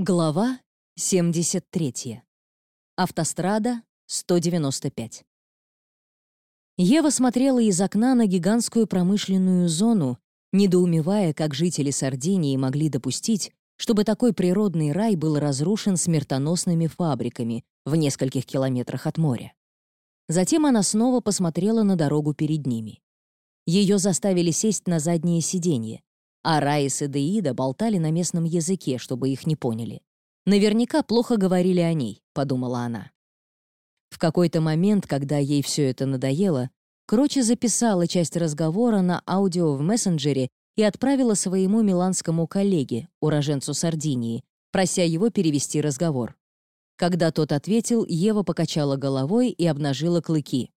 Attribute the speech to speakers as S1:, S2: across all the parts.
S1: Глава 73. Автострада 195. Ева смотрела из окна на гигантскую промышленную зону, недоумевая, как жители Сардинии могли допустить, чтобы такой природный рай был разрушен смертоносными фабриками в нескольких километрах от моря. Затем она снова посмотрела на дорогу перед ними. Ее заставили сесть на заднее сиденье, а Раис и Деида болтали на местном языке, чтобы их не поняли. Наверняка плохо говорили о ней, подумала она. В какой-то момент, когда ей все это надоело, Кроче записала часть разговора на аудио в мессенджере и отправила своему миланскому коллеге, уроженцу Сардинии, прося его перевести разговор. Когда тот ответил, Ева покачала головой и обнажила клыки.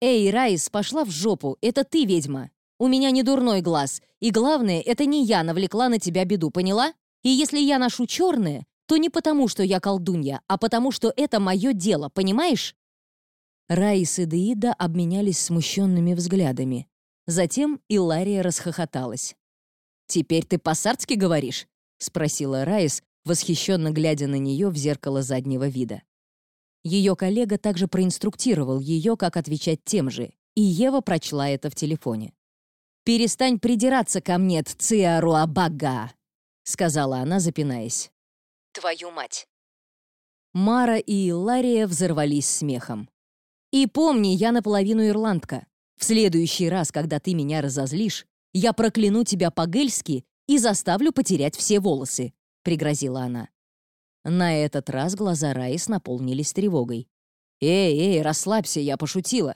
S1: «Эй, Райс, пошла в жопу, это ты ведьма. У меня не дурной глаз, и главное, это не я навлекла на тебя беду, поняла? И если я ношу черное, то не потому, что я колдунья, а потому, что это мое дело, понимаешь?» Раис и Деида обменялись смущенными взглядами. Затем Илария расхохоталась. «Теперь ты по-сардски говоришь?» — спросила Раис, восхищенно глядя на нее в зеркало заднего вида. Ее коллега также проинструктировал ее, как отвечать тем же, и Ева прочла это в телефоне. «Перестань придираться ко мне, Циаруабага!» — сказала она, запинаясь.
S2: «Твою мать!»
S1: Мара и Лария взорвались смехом. «И помни, я наполовину ирландка. В следующий раз, когда ты меня разозлишь, я прокляну тебя по-гельски и заставлю потерять все волосы», — пригрозила она. На этот раз глаза Раис наполнились тревогой. «Эй, эй, расслабься, я пошутила.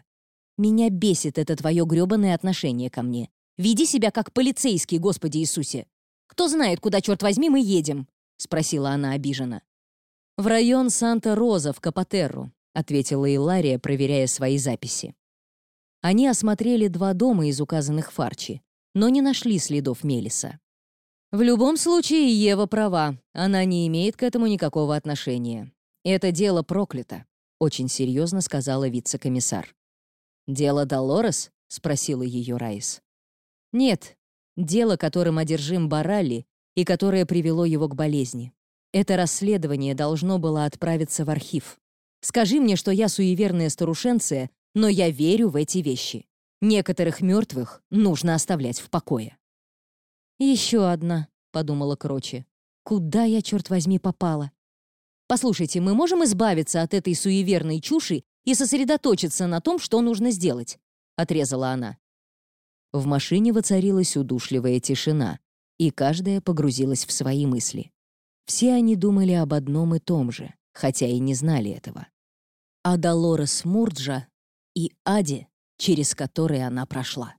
S1: Меня бесит это твое грёбаное отношение ко мне. Веди себя как полицейский, Господи Иисусе. Кто знает, куда, черт возьми, мы едем?» — спросила она обиженно. «В район Санта-Роза, в Капотерру», — ответила Илария, проверяя свои записи. Они осмотрели два дома из указанных Фарчи, но не нашли следов Мелиса. В любом случае, Ева права, она не имеет к этому никакого отношения. Это дело проклято, очень серьезно сказала вице-комиссар. «Дело Долорес?» — спросила ее Райс. Нет, дело, которым одержим Баралли и которое привело его к болезни. Это расследование должно было отправиться в архив. Скажи мне, что я суеверная старушенция, но я верю в эти вещи. Некоторых мертвых нужно оставлять в покое. «Еще одна», — подумала Кроче. «Куда я, черт возьми, попала?» «Послушайте, мы можем избавиться от этой суеверной чуши и сосредоточиться на том, что нужно сделать», — отрезала она. В машине воцарилась удушливая тишина, и каждая погрузилась в свои мысли. Все они думали об одном и том же, хотя и не знали этого. О Долорес Мурджа и Аде, через который она прошла.